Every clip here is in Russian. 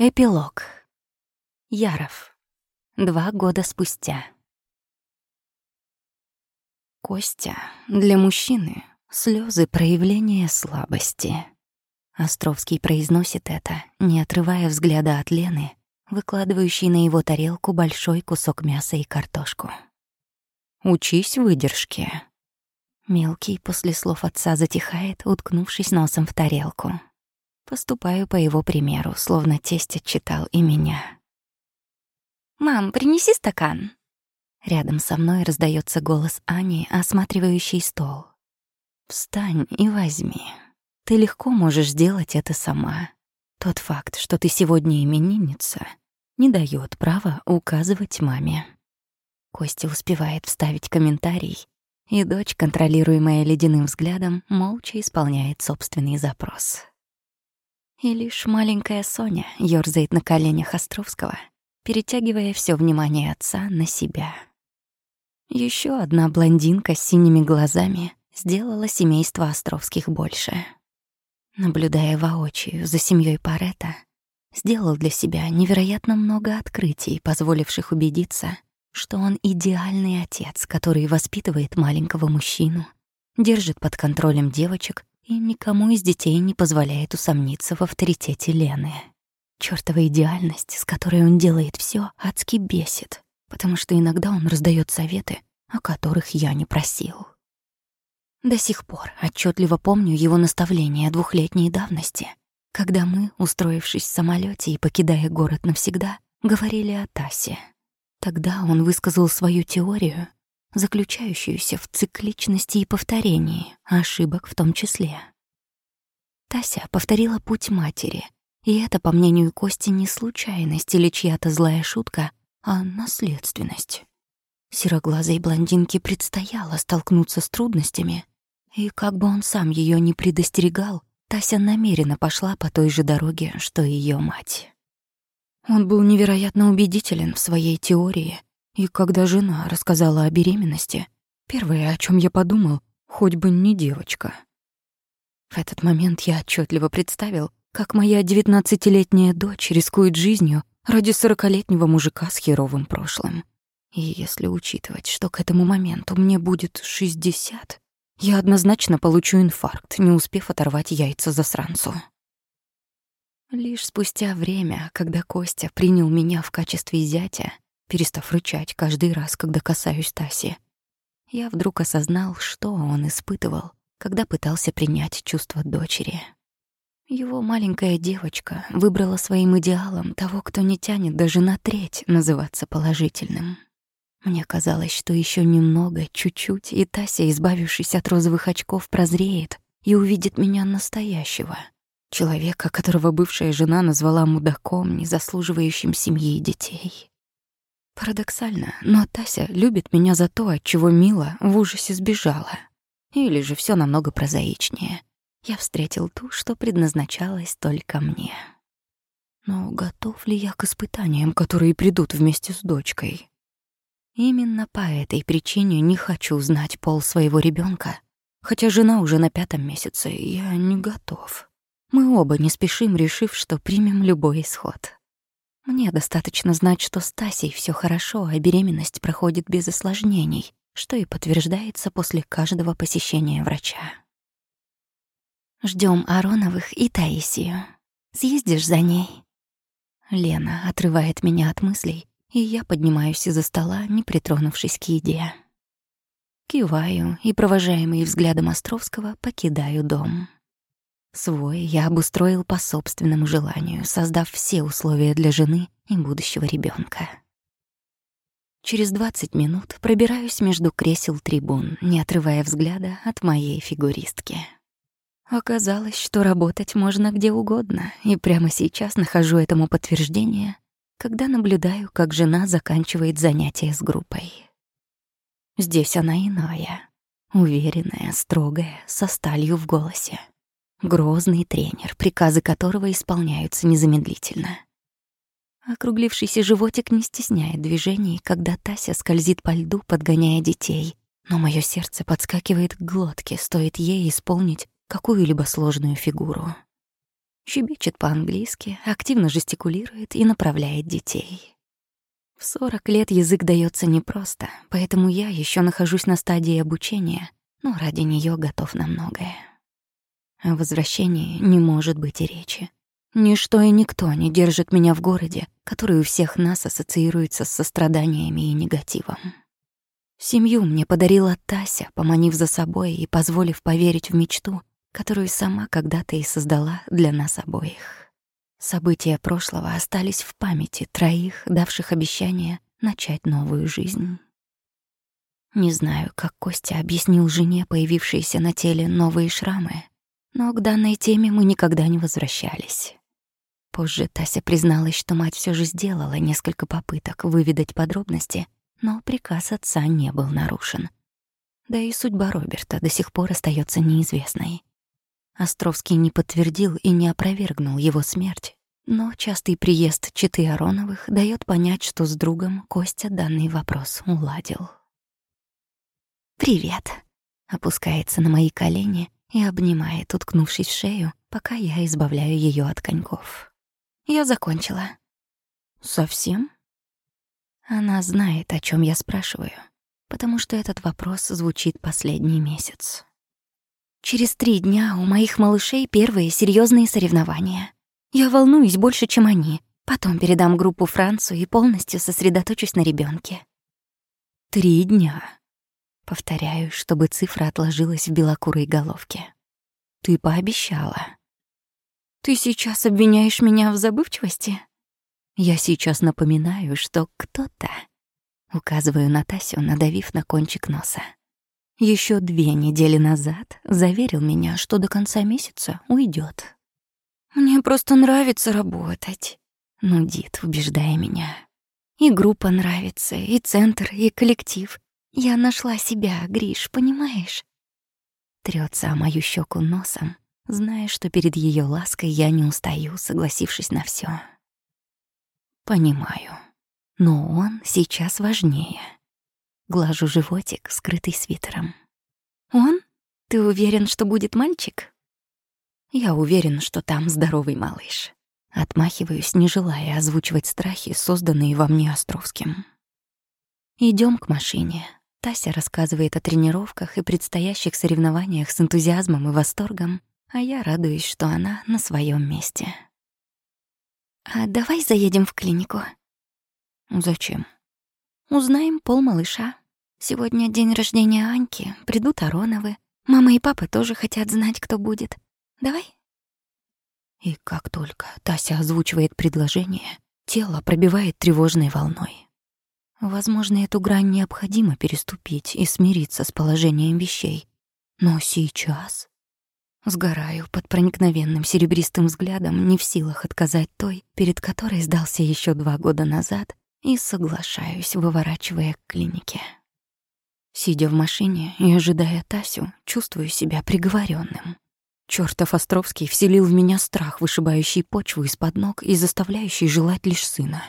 Эпилог. Яров. Два года спустя. Костя для мужчины — слезы проявления слабости. Островский произносит это, не отрывая взгляда от Лены, выкладывающей на его тарелку большой кусок мяса и картошку. «Учись выдержке». Мелкий после слов отца затихает, уткнувшись носом в тарелку. Поступаю по его примеру, словно тесть отчитал и меня. «Мам, принеси стакан!» Рядом со мной раздается голос Ани, осматривающей стол. «Встань и возьми. Ты легко можешь сделать это сама. Тот факт, что ты сегодня именинница, не дает права указывать маме». Костя успевает вставить комментарий, и дочь, контролируемая ледяным взглядом, молча исполняет собственный запрос. И лишь маленькая Соня ёрзает на коленях Островского, перетягивая все внимание отца на себя. Еще одна блондинка с синими глазами сделала семейство Островских больше. Наблюдая воочию за семьей Парета, сделал для себя невероятно много открытий, позволивших убедиться, что он идеальный отец, который воспитывает маленького мужчину, держит под контролем девочек и никому из детей не позволяет усомниться в авторитете Лены. Чёртова идеальность, с которой он делает всё, адски бесит, потому что иногда он раздает советы, о которых я не просил. До сих пор отчетливо помню его наставление двухлетней давности, когда мы, устроившись в самолете и покидая город навсегда, говорили о Тасе. Тогда он высказал свою теорию, заключающуюся в цикличности и повторении, ошибок в том числе. Тася повторила путь матери, и это, по мнению Кости, не случайность или чья-то злая шутка, а наследственность. Сероглазой блондинке предстояло столкнуться с трудностями, и как бы он сам ее не предостерегал, Тася намеренно пошла по той же дороге, что и ее мать. Он был невероятно убедителен в своей теории, и когда жена рассказала о беременности, первое, о чем я подумал, хоть бы не девочка. В этот момент я отчетливо представил, как моя девятнадцатилетняя дочь рискует жизнью ради сорокалетнего мужика с херовым прошлым. И если учитывать, что к этому моменту мне будет шестьдесят, я однозначно получу инфаркт, не успев оторвать яйца засранцу. Лишь спустя время, когда Костя принял меня в качестве зятя, перестав рычать каждый раз, когда касаюсь Таси. Я вдруг осознал, что он испытывал, когда пытался принять чувства дочери. Его маленькая девочка выбрала своим идеалом того, кто не тянет даже на треть называться положительным. Мне казалось, что еще немного, чуть-чуть, и Тася, избавившись от розовых очков, прозреет и увидит меня настоящего. Человека, которого бывшая жена назвала мудаком, не заслуживающим семьи и детей. Парадоксально, но Тася любит меня за то, от чего Мила в ужасе сбежала. Или же все намного прозаичнее. Я встретил ту, что предназначалась только мне. Но готов ли я к испытаниям, которые придут вместе с дочкой? Именно по этой причине не хочу знать пол своего ребенка, хотя жена уже на пятом месяце, я не готов. Мы оба не спешим, решив, что примем любой исход. Мне достаточно знать, что с Тасей всё хорошо, а беременность проходит без осложнений, что и подтверждается после каждого посещения врача. Ждём Ароновых и Таисию. Съездишь за ней?» Лена отрывает меня от мыслей, и я поднимаюсь из-за стола, не притронувшись к еде. Киваю и, провожаемый взглядом Островского, покидаю дом. Свой я обустроил по собственному желанию, создав все условия для жены и будущего ребенка. Через 20 минут пробираюсь между кресел трибун, не отрывая взгляда от моей фигуристки. Оказалось, что работать можно где угодно, и прямо сейчас нахожу этому подтверждение, когда наблюдаю, как жена заканчивает занятия с группой. Здесь она иная, уверенная, строгая, со сталью в голосе. Грозный тренер, приказы которого исполняются незамедлительно. Округлившийся животик не стесняет движений, когда Тася скользит по льду, подгоняя детей. Но мое сердце подскакивает к глотке, стоит ей исполнить какую-либо сложную фигуру. щебечет по-английски, активно жестикулирует и направляет детей. В 40 лет язык дается непросто, поэтому я еще нахожусь на стадии обучения, но ради нее готов на многое. О возвращении не может быть и речи. Ничто и никто не держит меня в городе, который у всех нас ассоциируется с состраданиями и негативом. Семью мне подарила Тася, поманив за собой и позволив поверить в мечту, которую сама когда-то и создала для нас обоих. События прошлого остались в памяти троих, давших обещание начать новую жизнь. Не знаю, как Костя объяснил жене появившиеся на теле новые шрамы, но к данной теме мы никогда не возвращались. Позже Тася призналась, что мать все же сделала несколько попыток выведать подробности, но приказ отца не был нарушен. Да и судьба Роберта до сих пор остается неизвестной. Островский не подтвердил и не опровергнул его смерть, но частый приезд Читы Ароновых дает понять, что с другом Костя данный вопрос уладил. «Привет», — опускается на мои колени и обнимает, уткнувшись в шею, пока я избавляю ее от коньков. Я закончила. Совсем? Она знает, о чем я спрашиваю, потому что этот вопрос звучит последний месяц. Через три дня у моих малышей первые серьезные соревнования. Я волнуюсь больше, чем они. Потом передам группу Францу и полностью сосредоточусь на ребенке. Три дня. Повторяю, чтобы цифра отложилась в белокурой головке. Ты пообещала. Ты сейчас обвиняешь меня в забывчивости? Я сейчас напоминаю, что кто-то... Указываю на Тасю, надавив на кончик носа. Еще две недели назад заверил меня, что до конца месяца уйдет. Мне просто нравится работать. Нудит, убеждая меня. И группа нравится, и центр, и коллектив. Я нашла себя, Гриш, понимаешь? Трется о мою щеку носом, зная, что перед ее лаской я не устаю, согласившись на все. Понимаю. Но он сейчас важнее. Глажу животик, скрытый свитером. Он? Ты уверен, что будет мальчик? Я уверен, что там здоровый малыш. Отмахиваюсь, не желая озвучивать страхи, созданные во мне Островским. Идем к машине. Тася рассказывает о тренировках и предстоящих соревнованиях с энтузиазмом и восторгом, а я радуюсь, что она на своем месте. «А давай заедем в клинику?» «Зачем?» «Узнаем пол малыша. Сегодня день рождения Аньки, придут Ароновы. Мама и папа тоже хотят знать, кто будет. Давай?» И как только Тася озвучивает предложение, тело пробивает тревожной волной. Возможно, эту грань необходимо переступить и смириться с положением вещей. Но сейчас Сгораю под проникновенным серебристым взглядом, не в силах отказать той, перед которой сдался еще два года назад, и соглашаюсь, выворачивая к клинике. Сидя в машине и ожидая Тасю, чувствую себя приговоренным. Чёртов Островский вселил в меня страх, вышибающий почву из-под ног и заставляющий желать лишь сына.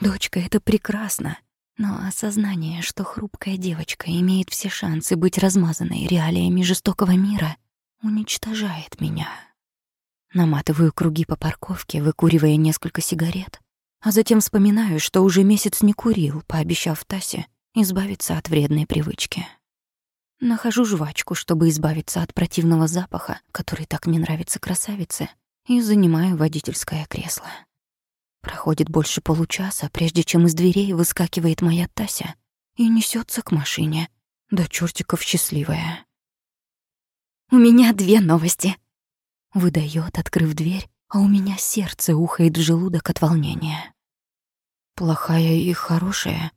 Дочка — это прекрасно, но осознание, что хрупкая девочка имеет все шансы быть размазанной реалиями жестокого мира, уничтожает меня. Наматываю круги по парковке, выкуривая несколько сигарет, а затем вспоминаю, что уже месяц не курил, пообещав Тасе избавиться от вредной привычки. Нахожу жвачку, чтобы избавиться от противного запаха, который так не нравится красавице, и занимаю водительское кресло. Проходит больше получаса, прежде чем из дверей выскакивает моя Тася и несется к машине, до чертиков счастливая. У меня две новости. Выдает, открыв дверь, а у меня сердце ухает в желудок от волнения. Плохая и хорошая.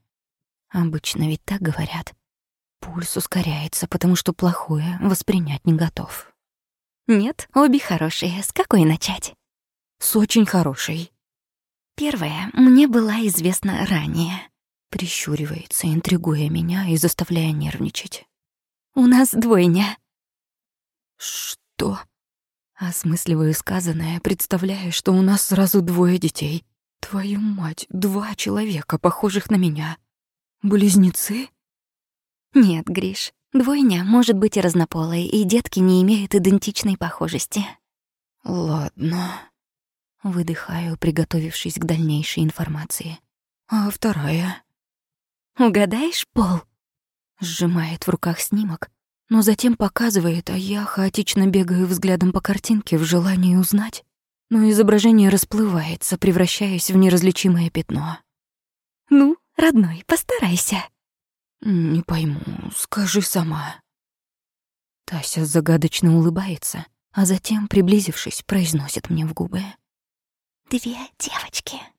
Обычно ведь так говорят. Пульс ускоряется, потому что плохое воспринять не готов. Нет, обе хорошие. С какой начать? С очень хорошей. Первая мне была известна ранее. Прищуривается, интригуя меня и заставляя нервничать. У нас двойня. «Что?» Осмысливаю сказанное, представляя, что у нас сразу двое детей. Твою мать, два человека, похожих на меня. Близнецы? Нет, Гриш, двойня может быть и разнополой, и детки не имеют идентичной похожести. Ладно. Выдыхаю, приготовившись к дальнейшей информации. А вторая? «Угадаешь, Пол?» Сжимает в руках снимок, но затем показывает, а я хаотично бегаю взглядом по картинке в желании узнать, но изображение расплывается, превращаясь в неразличимое пятно. «Ну, родной, постарайся». «Не пойму, скажи сама». Тася загадочно улыбается, а затем, приблизившись, произносит мне в губы. «Две девочки».